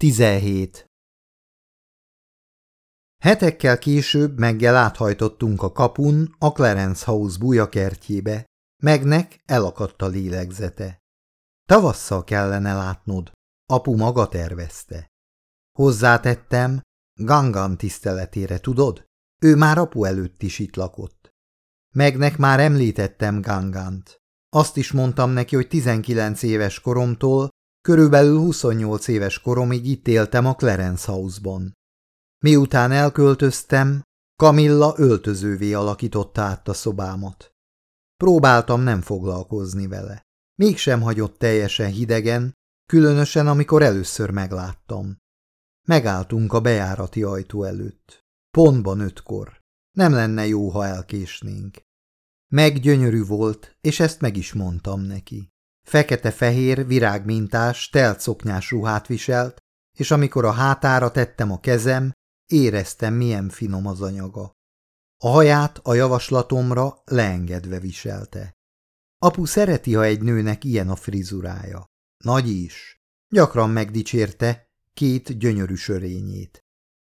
17. Hetekkel később meggel áthajtottunk a kapun a Clarence House bújakertjébe, megnek elakadt a lélegzete. Tavasszal kellene látnod, apu maga tervezte. Hozzátettem, Gangan tiszteletére, tudod? Ő már apu előtt is itt lakott. Megnek már említettem Gangant. Azt is mondtam neki, hogy 19 éves koromtól Körülbelül 28 éves koromig itt éltem a Clarence House-ban. Miután elköltöztem, Kamilla öltözővé alakította át a szobámat. Próbáltam nem foglalkozni vele. Mégsem hagyott teljesen hidegen, különösen amikor először megláttam. Megálltunk a bejárati ajtó előtt. Pontban ötkor. Nem lenne jó, ha elkésnénk. Meggyönyörű volt, és ezt meg is mondtam neki. Fekete-fehér, virágmintás, telt szoknyás ruhát viselt, és amikor a hátára tettem a kezem, éreztem, milyen finom az anyaga. A haját a javaslatomra leengedve viselte. Apu szereti, ha egy nőnek ilyen a frizurája. Nagy is. Gyakran megdicsérte két gyönyörű sörényét.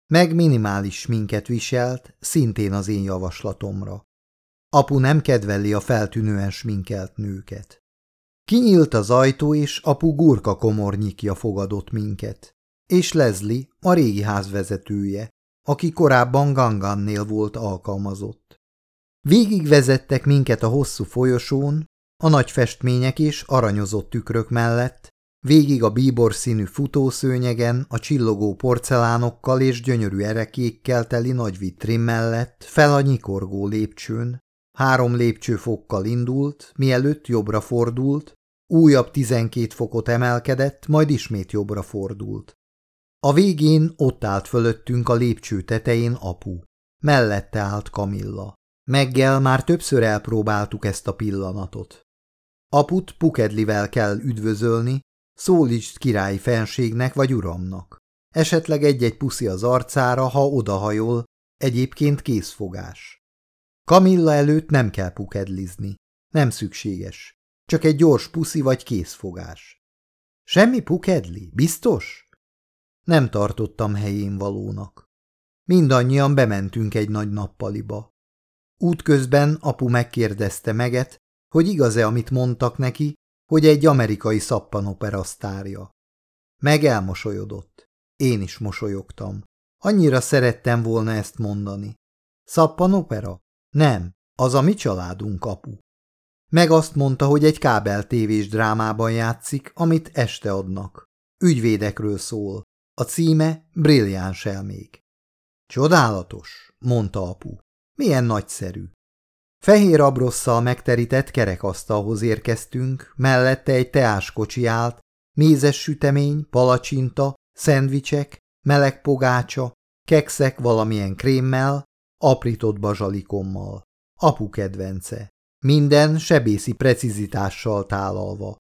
Meg minimális minket viselt, szintén az én javaslatomra. Apu nem kedveli a feltűnően sminkelt nőket. Kinyílt az ajtó, és apu gurka komornyikja fogadott minket. És Leslie, a régi ház vezetője, aki korábban Gangannél volt alkalmazott. Végig vezettek minket a hosszú folyosón, a nagy festmények és aranyozott tükrök mellett, végig a bíbor színű futószőnyegen, a csillogó porcelánokkal és gyönyörű erekékkel teli nagy vitrin mellett, fel a nyikorgó lépcsőn, Három lépcsőfokkal indult, mielőtt jobbra fordult, újabb tizenkét fokot emelkedett, majd ismét jobbra fordult. A végén ott állt fölöttünk a lépcső tetején apu. Mellette állt Kamilla. Meggel már többször elpróbáltuk ezt a pillanatot. Aput pukedlivel kell üdvözölni, szólítsd királyi fenségnek vagy uramnak. Esetleg egy-egy puszi az arcára, ha odahajol, egyébként készfogás. Kamilla előtt nem kell pukedlizni. Nem szükséges. Csak egy gyors puszi vagy készfogás. Semmi pukedli, biztos? Nem tartottam helyén valónak. Mindannyian bementünk egy nagy nappaliba. Útközben apu megkérdezte meget, hogy igaz-e, amit mondtak neki, hogy egy amerikai szappanopera sztárja. Meg elmosolyodott. Én is mosolyogtam. Annyira szerettem volna ezt mondani. Szappanopera? Nem, az a mi családunk, apu. Meg azt mondta, hogy egy kábel tévés drámában játszik, amit este adnak. Ügyvédekről szól. A címe Brilliáns elmék. Csodálatos, mondta apu. Milyen nagyszerű. Fehér abrosszal megterített kerekasztalhoz érkeztünk, mellette egy teáskocsi állt, mézes sütemény, palacsinta, szendvicsek, meleg pogácsa, kekszek valamilyen krémmel, aprított bazsalikommal. Apu kedvence. Minden sebészi precizitással tálalva.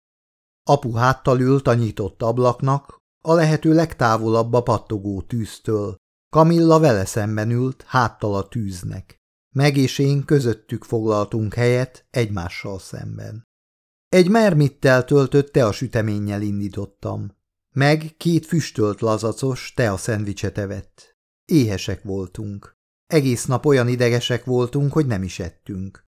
Apu háttal ült a nyitott ablaknak, a lehető legtávolabb a pattogó tűztől. Kamilla vele szemben ült, háttal a tűznek. Meg és én közöttük foglaltunk helyet egymással szemben. Egy mermittel töltött tea süteménnyel indítottam. Meg két füstölt lazacos tea szendvicset evett. Éhesek voltunk. Egész nap olyan idegesek voltunk, hogy nem is ettünk.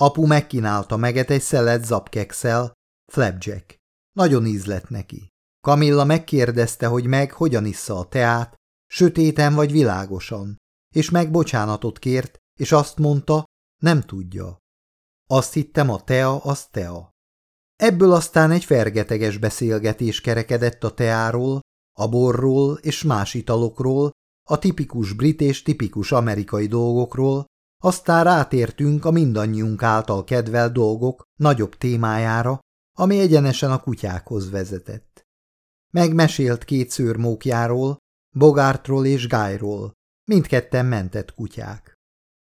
Apu megkínálta meget egy szelet zapkekszel, flapjack. Nagyon ízlett neki. Kamilla megkérdezte, hogy meg hogyan issza a teát, sötéten vagy világosan, és meg bocsánatot kért, és azt mondta, nem tudja. Azt hittem, a tea az tea. Ebből aztán egy fergeteges beszélgetés kerekedett a teáról, a borról és más italokról, a tipikus brit és tipikus amerikai dolgokról, aztán rátértünk a mindannyiunk által kedvel dolgok nagyobb témájára, ami egyenesen a kutyákhoz vezetett. Megmesélt két szőrmókjáról, Bogártról és Gájról, mindketten mentett kutyák.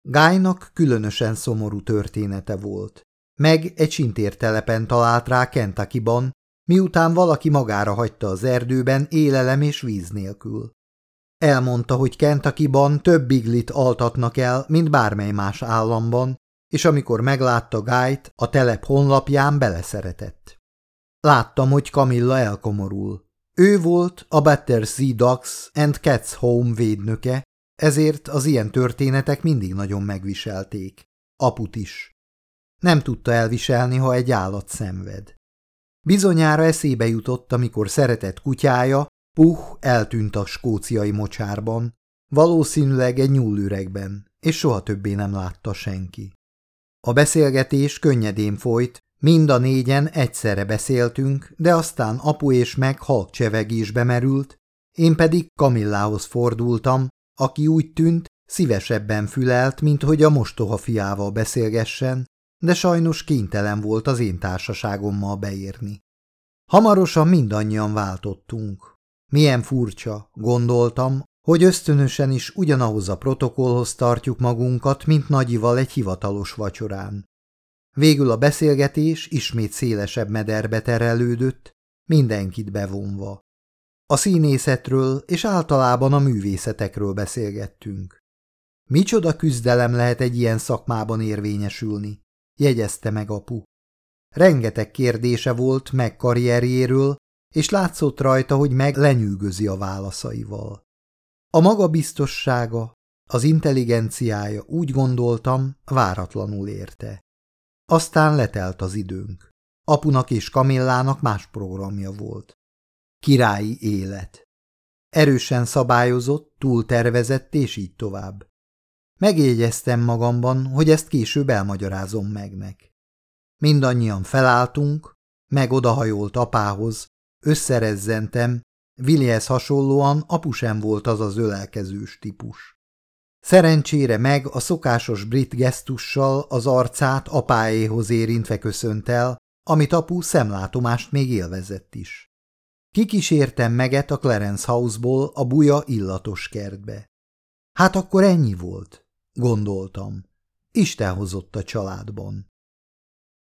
Gájnak különösen szomorú története volt. Meg egy sintértelepen talált rá Kentuckyban, miután valaki magára hagyta az erdőben élelem és víz nélkül. Elmondta, hogy Kentuckyban több biglit altatnak el, mint bármely más államban, és amikor meglátta Gájt, a telep honlapján beleszeretett. Láttam, hogy Kamilla elkomorul. Ő volt a Battersea Dogs and Cats Home védnöke, ezért az ilyen történetek mindig nagyon megviselték. Aput is. Nem tudta elviselni, ha egy állat szenved. Bizonyára eszébe jutott, amikor szeretett kutyája, Puh eltűnt a skóciai mocsárban, valószínűleg egy nyúlüregben, és soha többé nem látta senki. A beszélgetés könnyedén folyt, mind a négyen egyszerre beszéltünk, de aztán apu és meg halk csevegésbe merült, én pedig Kamillához fordultam, aki úgy tűnt, szívesebben fülelt, mint hogy a mostoha fiával beszélgessen, de sajnos kénytelen volt az én társaságommal beérni. Hamarosan mindannyian váltottunk. Milyen furcsa, gondoltam, hogy ösztönösen is ugyanahoz a protokollhoz tartjuk magunkat, mint nagyival egy hivatalos vacsorán. Végül a beszélgetés ismét szélesebb mederbe terelődött, mindenkit bevonva. A színészetről és általában a művészetekről beszélgettünk. Micsoda küzdelem lehet egy ilyen szakmában érvényesülni, jegyezte meg apu. Rengeteg kérdése volt meg karrierjéről, és látszott rajta, hogy meg lenyűgözi a válaszaival. A magabiztossága, az intelligenciája úgy gondoltam, váratlanul érte. Aztán letelt az időnk. Apunak és Kamillának más programja volt. Királyi élet. Erősen szabályozott, túltervezett, és így tovább. Megjegyeztem magamban, hogy ezt később elmagyarázom megnek. Mindannyian felálltunk, meg odahajolt apához, összerezzentem, Willihez hasonlóan apu sem volt az az ölelkezős típus. Szerencsére meg a szokásos brit gesztussal az arcát apáéhoz érintve köszönt el, amit apu szemlátomást még élvezett is. Kikísértem meget a Clarence House-ból a buja illatos kertbe. Hát akkor ennyi volt, gondoltam. Isten hozott a családban.